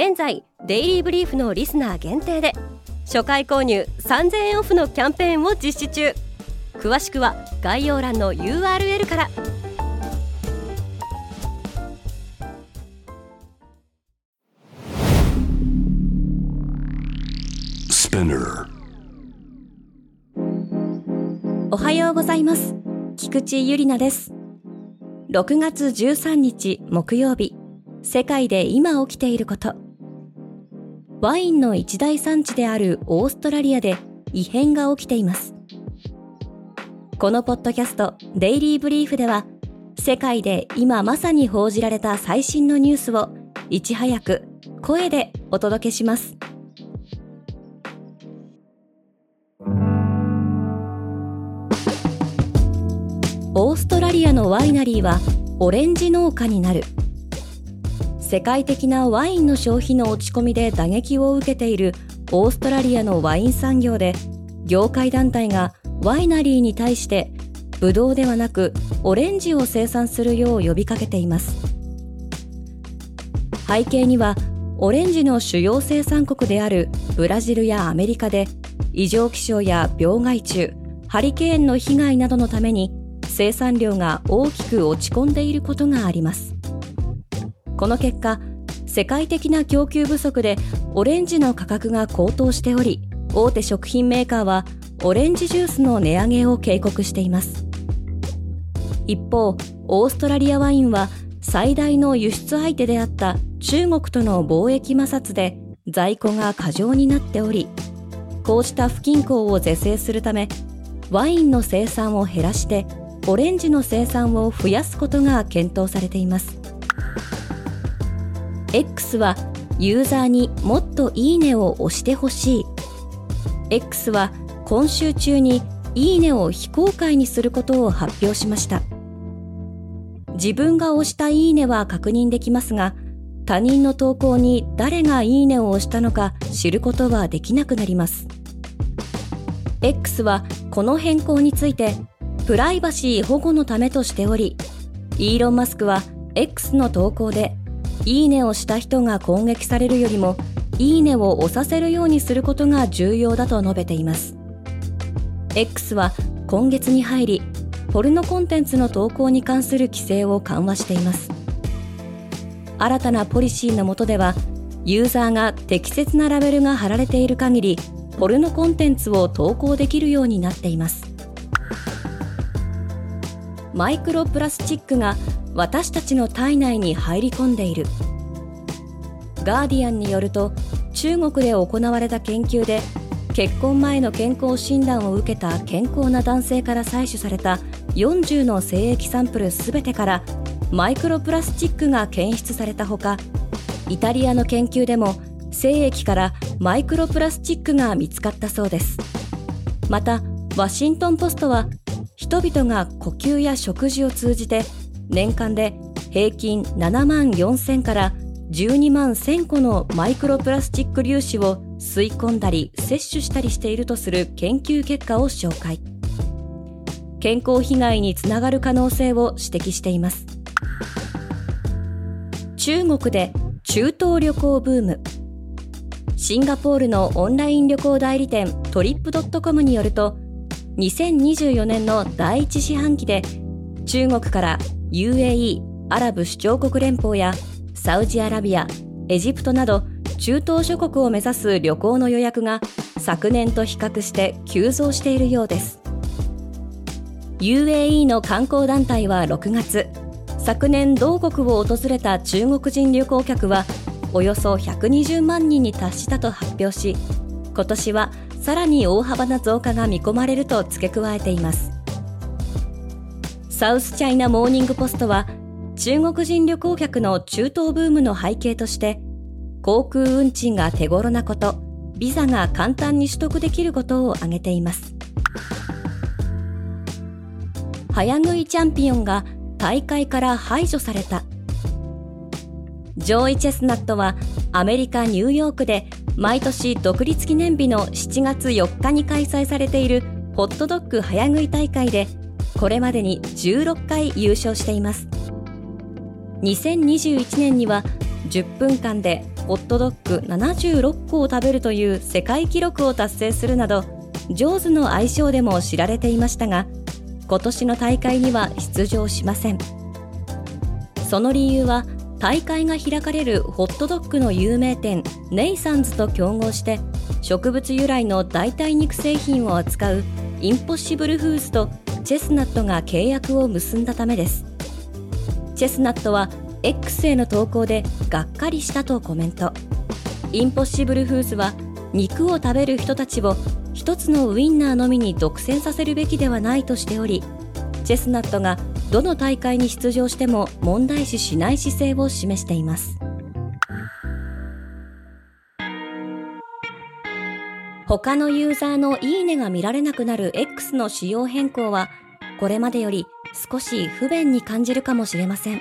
現在デイリーブリーフのリスナー限定で初回購入3000円オフのキャンペーンを実施中。詳しくは概要欄の URL から。おはようございます。菊池ゆりなです。6月13日木曜日。世界で今起きていることワインの一大産地であるオーストラリアで異変が起きています。このポッドキャストデイリーブリーフでは世界で今まさに報じられた最新のニュースをいち早く声でお届けします。オーストラリアのワイナリーはオレンジ農家になる。世界的なワインの消費の落ち込みで打撃を受けているオーストラリアのワイン産業で業界団体がワイナリーに対してブドウではなくオレンジを生産するよう呼びかけています。背景にはオレンジの主要生産国であるブラジルやアメリカで異常気象や病害虫ハリケーンの被害などのために生産量が大きく落ち込んでいることがあります。この結果世界的な供給不足でオレンジの価格が高騰しており大手食品メーカーはオレンジジュースの値上げを警告しています。一方オーストラリアワインは最大の輸出相手であった中国との貿易摩擦で在庫が過剰になっておりこうした不均衡を是正するためワインの生産を減らしてオレンジの生産を増やすことが検討されています。X はユーザーにもっといいねを押してほしい。X は今週中にいいねを非公開にすることを発表しました。自分が押したいいねは確認できますが他人の投稿に誰がいいねを押したのか知ることはできなくなります。X はこの変更についてプライバシー保護のためとしておりイーロン・マスクは X の投稿でいいねをした人が攻撃されるよりもいいねを押させるようにすることが重要だと述べています。X は今月に入りポルノコンテンツの投稿に関する規制を緩和しています。新たなポリシーの下ではユーザーが適切なラベルが貼られている限りポルノコンテンツを投稿できるようになっています。マイクロプラスチックが私たちの体内に入り込んでいる。ガーディアンによると中国で行われた研究で結婚前の健康診断を受けた健康な男性から採取された40の精液サンプル全てからマイクロプラスチックが検出されたほかイタリアの研究でも精液からマイクロプラスチックが見つかったそうです。またワシントン・ポストは人々が呼吸や食事を通じて年間で平均7万4000から12万1000個のマイクロプラスチック粒子を吸い込んだり摂取したりしているとする研究結果を紹介。健康被害につながる可能性を指摘しています。中国で中東旅行ブーム。シンガポールのオンライン旅行代理店トリップドットコムによると2024年の第一四半期で中国から UAE アラブ首長国連邦やサウジアラビアエジプトなど中東諸国を目指す旅行の予約が昨年と比較して急増しているようです。UAE の観光団体は6月昨年同国を訪れた中国人旅行客はおよそ120万人に達したと発表し今年はさらに大幅な増加が見込まれると付け加えていますサウスチャイナモーニングポストは中国人旅行客の中東ブームの背景として航空運賃が手頃なこと、ビザが簡単に取得できることを挙げています。早食いチャンピオンが大会から排除された。上位チェスナットはアメリカ・ニューヨークで毎年独立記念日の7月4日に開催されているホットドッグ早食い大会でこれまでに16回優勝しています。2021年には10分間でホットドッグ76個を食べるという世界記録を達成するなど、ジョーズの愛称でも知られていましたが、今年の大会には出場しません。その理由は、大会が開かれるホットドッグの有名店ネイサンズと競合して植物由来の代替肉製品を扱うインポッシブルフーズとチェスナットが契約を結んだためです。チェスナットは X への投稿でがっかりしたとコメント。インポッシブルフーズは肉を食べる人たちを一つのウインナーのみに独占させるべきではないとしておりチェスナットがどの大会に出場しても問題視しない姿勢を示しています他のユーザーのいいねが見られなくなる X の仕様変更はこれまでより少し不便に感じるかもしれません。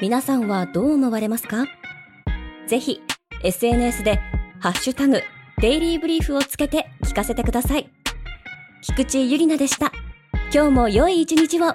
皆さんはどう思われますか？ぜひ SNS でハッシュタグデイリーブリーフをつけて聞かせてください。菊池ゆりなでした。今日も良い一日を